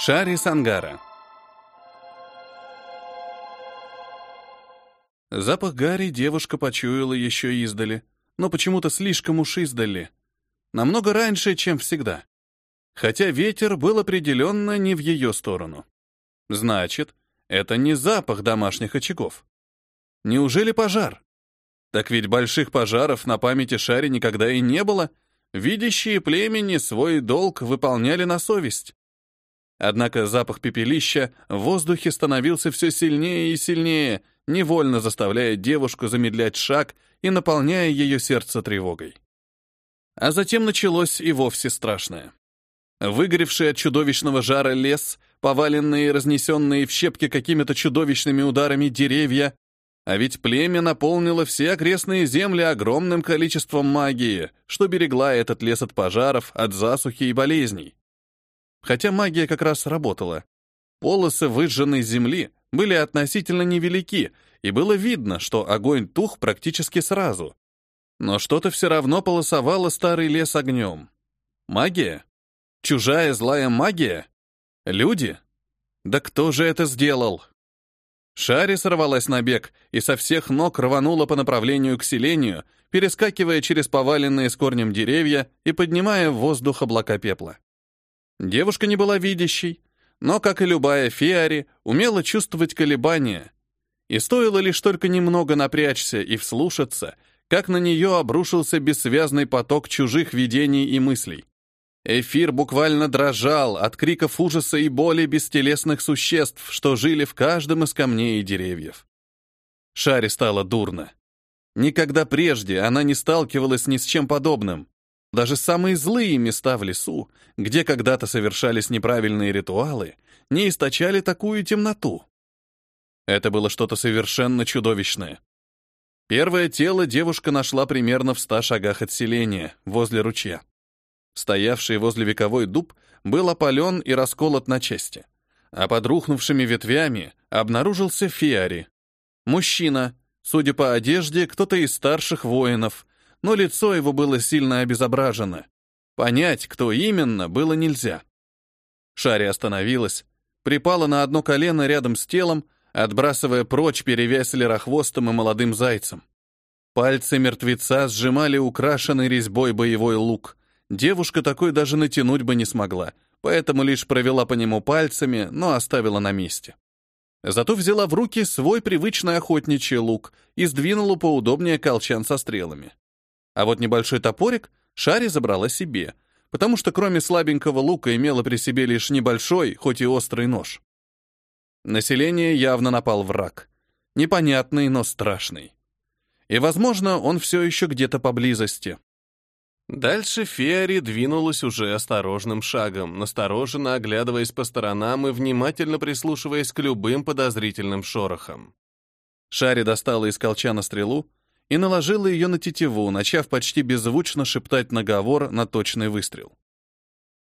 Шари Сангара. Запах Гарри девушка почуяла еще издали, но почему-то слишком уж издали. Намного раньше, чем всегда. Хотя ветер был определенно не в ее сторону. Значит, это не запах домашних очагов. Неужели пожар? Так ведь больших пожаров на памяти Шари никогда и не было. Видящие племени свой долг выполняли на совесть. Однако запах пепелища в воздухе становился все сильнее и сильнее, невольно заставляя девушку замедлять шаг и наполняя ее сердце тревогой. А затем началось и вовсе страшное. Выгоревший от чудовищного жара лес, поваленные и разнесенные в щепки какими-то чудовищными ударами деревья, а ведь племя наполнило все окрестные земли огромным количеством магии, что берегла этот лес от пожаров, от засухи и болезней. Хотя магия как раз работала. Полосы выжженной земли были относительно невелики, и было видно, что огонь тух практически сразу. Но что-то все равно полосовало старый лес огнем. Магия? Чужая злая магия? Люди? Да кто же это сделал? Шари сорвалась на бег и со всех ног рванула по направлению к селению, перескакивая через поваленные с корнем деревья и поднимая в воздух облака пепла. Девушка не была видящей, но, как и любая феари, умела чувствовать колебания. И стоило лишь только немного напрячься и вслушаться, как на нее обрушился бессвязный поток чужих видений и мыслей. Эфир буквально дрожал от криков ужаса и боли бестелесных существ, что жили в каждом из камней и деревьев. Шаре стало дурно. Никогда прежде она не сталкивалась ни с чем подобным. Даже самые злые места в лесу, где когда-то совершались неправильные ритуалы, не источали такую темноту. Это было что-то совершенно чудовищное. Первое тело девушка нашла примерно в ста шагах от селения, возле ручья. Стоявший возле вековой дуб был опален и расколот на части, а под рухнувшими ветвями обнаружился Фиари. Мужчина, судя по одежде, кто-то из старших воинов, но лицо его было сильно обезображено. Понять, кто именно, было нельзя. Шари остановилась, припала на одно колено рядом с телом, отбрасывая прочь перевязь лерохвостом и молодым зайцем. Пальцы мертвеца сжимали украшенный резьбой боевой лук. Девушка такой даже натянуть бы не смогла, поэтому лишь провела по нему пальцами, но оставила на месте. Зато взяла в руки свой привычный охотничий лук и сдвинула поудобнее колчан со стрелами. А вот небольшой топорик Шари забрала себе, потому что кроме слабенького лука имела при себе лишь небольшой, хоть и острый нож. Население явно напал враг. Непонятный, но страшный. И, возможно, он все еще где-то поблизости. Дальше Феари двинулась уже осторожным шагом, настороженно оглядываясь по сторонам и внимательно прислушиваясь к любым подозрительным шорохам. Шари достала из колчана стрелу, и наложила ее на тетиву, начав почти беззвучно шептать наговор на точный выстрел.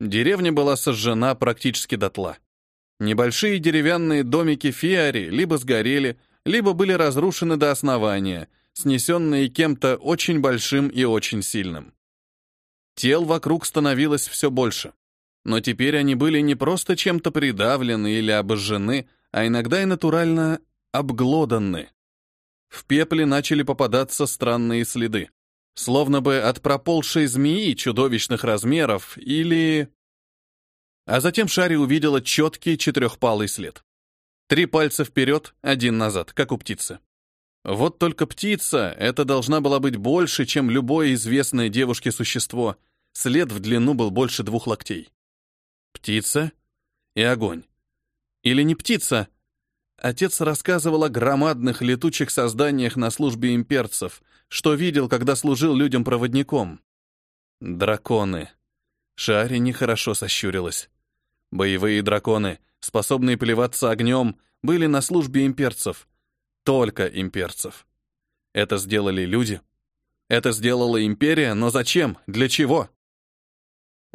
Деревня была сожжена практически дотла. Небольшие деревянные домики Фиари либо сгорели, либо были разрушены до основания, снесенные кем-то очень большим и очень сильным. Тел вокруг становилось все больше. Но теперь они были не просто чем-то придавлены или обожжены, а иногда и натурально обглоданы. В пепле начали попадаться странные следы. Словно бы от проползшей змеи чудовищных размеров или... А затем Шари увидела четкий четырехпалый след. Три пальца вперед, один назад, как у птицы. Вот только птица, это должна была быть больше, чем любое известное девушке существо. След в длину был больше двух локтей. Птица и огонь. Или не птица, Отец рассказывал о громадных летучих созданиях на службе имперцев, что видел, когда служил людям проводником. Драконы. Шари нехорошо сощурилась. Боевые драконы, способные плеваться огнем, были на службе имперцев. Только имперцев. Это сделали люди. Это сделала империя, но зачем? Для чего?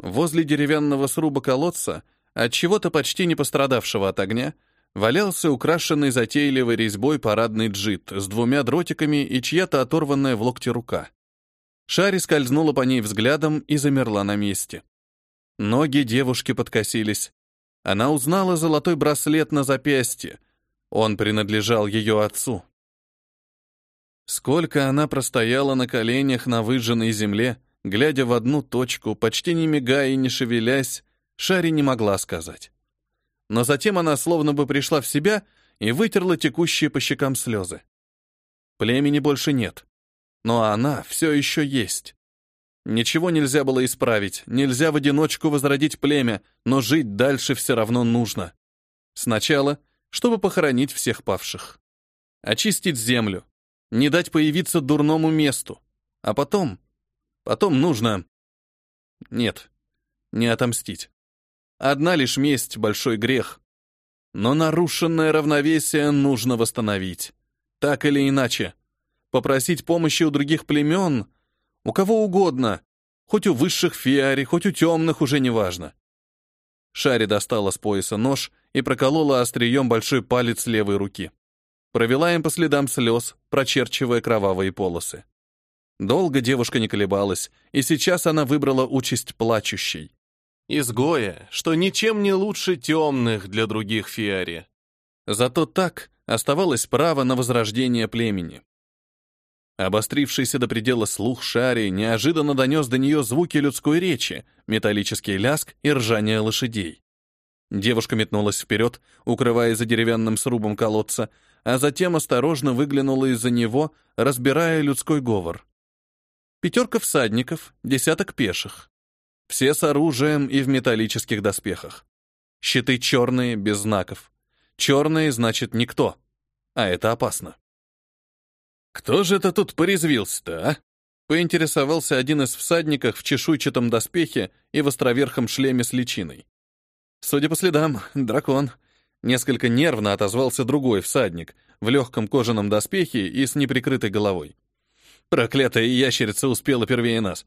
Возле деревянного сруба колодца, от чего-то почти не пострадавшего от огня, валялся украшенный затейливой резьбой парадный джит с двумя дротиками и чья-то оторванная в локте рука. Шари скользнула по ней взглядом и замерла на месте. Ноги девушки подкосились. Она узнала золотой браслет на запястье. Он принадлежал ее отцу. Сколько она простояла на коленях на выжженной земле, глядя в одну точку, почти не мигая и не шевелясь, Шари не могла сказать. Но затем она словно бы пришла в себя и вытерла текущие по щекам слезы. Племени больше нет, но она все еще есть. Ничего нельзя было исправить, нельзя в одиночку возродить племя, но жить дальше все равно нужно. Сначала, чтобы похоронить всех павших. Очистить землю, не дать появиться дурному месту. А потом... Потом нужно... Нет, не отомстить. Одна лишь месть — большой грех. Но нарушенное равновесие нужно восстановить. Так или иначе. Попросить помощи у других племен, у кого угодно, хоть у высших фиари, хоть у темных, уже не важно. Шари достала с пояса нож и проколола острием большой палец левой руки. Провела им по следам слез, прочерчивая кровавые полосы. Долго девушка не колебалась, и сейчас она выбрала участь плачущей. Изгоя, что ничем не лучше темных для других фиари. Зато так оставалось право на возрождение племени. Обострившийся до предела слух Шари неожиданно донес до нее звуки людской речи, металлический ляск и ржание лошадей. Девушка метнулась вперед, укрываясь за деревянным срубом колодца, а затем осторожно выглянула из-за него, разбирая людской говор. Пятерка всадников, десяток пеших. Все с оружием и в металлических доспехах. Щиты черные, без знаков. Черные значит никто. А это опасно. «Кто же это тут порезвился-то, а?» Поинтересовался один из всадников в чешуйчатом доспехе и в островерхом шлеме с личиной. Судя по следам, дракон. Несколько нервно отозвался другой всадник в легком кожаном доспехе и с неприкрытой головой. Проклятая ящерица успела первее нас.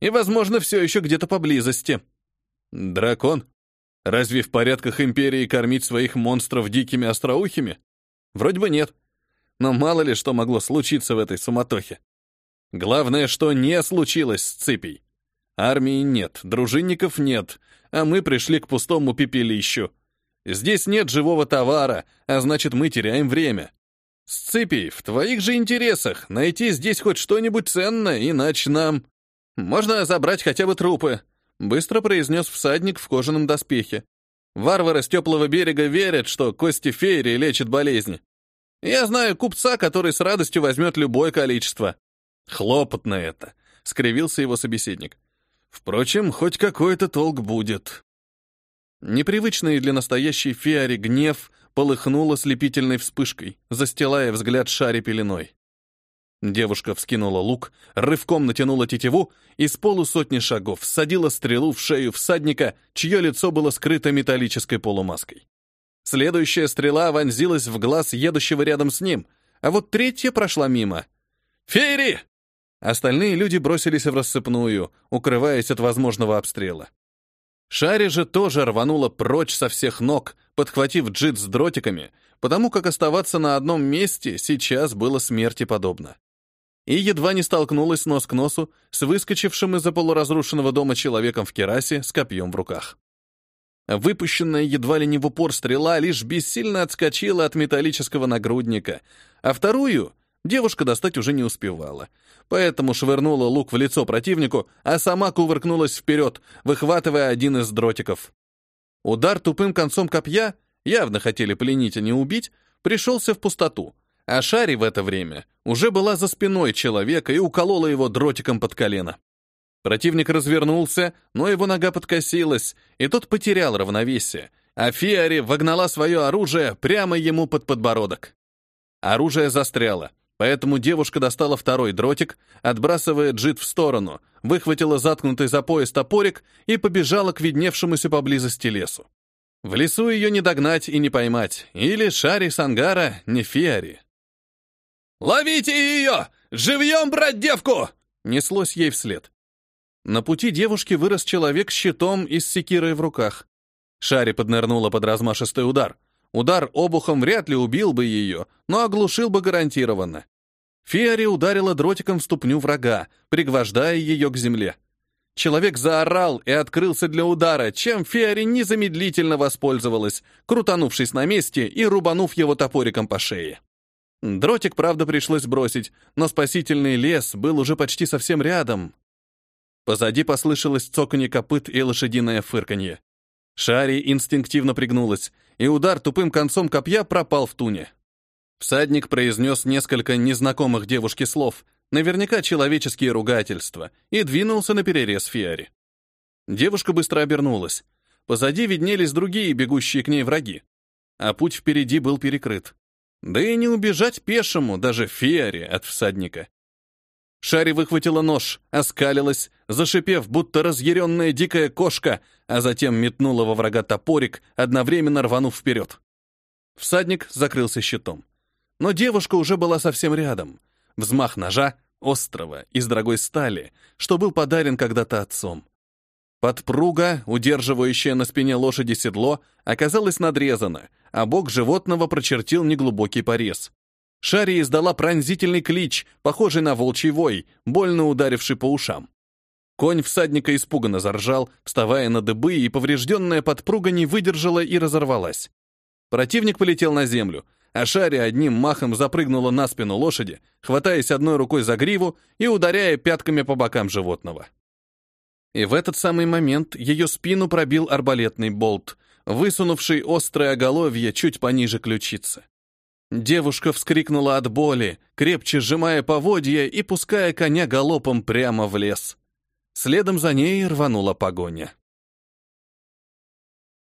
И, возможно, все еще где-то поблизости. Дракон? Разве в порядках Империи кормить своих монстров дикими остроухими? Вроде бы нет. Но мало ли что могло случиться в этой суматохе. Главное, что не случилось с цепей. Армии нет, дружинников нет, а мы пришли к пустому пепелищу. Здесь нет живого товара, а значит, мы теряем время. Сципий, в твоих же интересах найти здесь хоть что-нибудь ценное, иначе нам... Можно забрать хотя бы трупы, быстро произнес всадник в кожаном доспехе. Варвары с теплого берега верят, что кости феери лечат болезни. Я знаю купца, который с радостью возьмет любое количество. Хлопотно это, скривился его собеседник. Впрочем, хоть какой-то толк будет. Непривычный для настоящей феари гнев полыхнул ослепительной вспышкой, застилая взгляд шаре пеленой. Девушка вскинула лук, рывком натянула тетиву и с полусотни шагов всадила стрелу в шею всадника, чье лицо было скрыто металлической полумаской. Следующая стрела вонзилась в глаз едущего рядом с ним, а вот третья прошла мимо. «Фейри!» Остальные люди бросились в рассыпную, укрываясь от возможного обстрела. Шари же тоже рванула прочь со всех ног, подхватив джит с дротиками, потому как оставаться на одном месте сейчас было смерти подобно. И едва не столкнулась нос к носу с выскочившим из-за полуразрушенного дома человеком в керасе с копьем в руках. Выпущенная едва ли не в упор стрела лишь бессильно отскочила от металлического нагрудника, а вторую девушка достать уже не успевала, поэтому швырнула лук в лицо противнику, а сама кувыркнулась вперед, выхватывая один из дротиков. Удар тупым концом копья, явно хотели пленить, а не убить, пришелся в пустоту, а Шари в это время уже была за спиной человека и уколола его дротиком под колено. Противник развернулся, но его нога подкосилась, и тот потерял равновесие, а Фиари вогнала свое оружие прямо ему под подбородок. Оружие застряло, Поэтому девушка достала второй дротик, отбрасывая джит в сторону, выхватила заткнутый за пояс топорик и побежала к видневшемуся поблизости лесу. В лесу ее не догнать и не поймать, или Шари Сангара, не Фиари. «Ловите ее! Живьем брать девку!» неслось ей вслед. На пути девушки вырос человек с щитом и с секирой в руках. Шари поднырнула под размашистый удар — Удар обухом вряд ли убил бы ее, но оглушил бы гарантированно. Фиари ударила дротиком в ступню врага, пригвождая ее к земле. Человек заорал и открылся для удара, чем Фиари незамедлительно воспользовалась, крутанувшись на месте и рубанув его топориком по шее. Дротик, правда, пришлось бросить, но спасительный лес был уже почти совсем рядом. Позади послышалось цоканье копыт и лошадиное фырканье. Шари инстинктивно пригнулась, и удар тупым концом копья пропал в туне. Всадник произнес несколько незнакомых девушке слов, наверняка человеческие ругательства, и двинулся на перерез Фиари. Девушка быстро обернулась. Позади виднелись другие бегущие к ней враги, а путь впереди был перекрыт. Да и не убежать пешему, даже Фиаре, от всадника. Шари выхватила нож, оскалилась, зашипев, будто разъяренная дикая кошка, а затем метнула во врага топорик, одновременно рванув вперед. Всадник закрылся щитом. Но девушка уже была совсем рядом. Взмах ножа, острого, из дорогой стали, что был подарен когда-то отцом. Подпруга, удерживающая на спине лошади седло, оказалась надрезана, а бок животного прочертил неглубокий порез. Шари издала пронзительный клич, похожий на волчий вой, больно ударивший по ушам. Конь всадника испуганно заржал, вставая на дыбы, и поврежденная подпруга не выдержала и разорвалась. Противник полетел на землю, а Шари одним махом запрыгнула на спину лошади, хватаясь одной рукой за гриву и ударяя пятками по бокам животного. И в этот самый момент ее спину пробил арбалетный болт, высунувший острое оголовье чуть пониже ключицы. Девушка вскрикнула от боли, крепче сжимая поводья и пуская коня галопом прямо в лес. Следом за ней рванула погоня.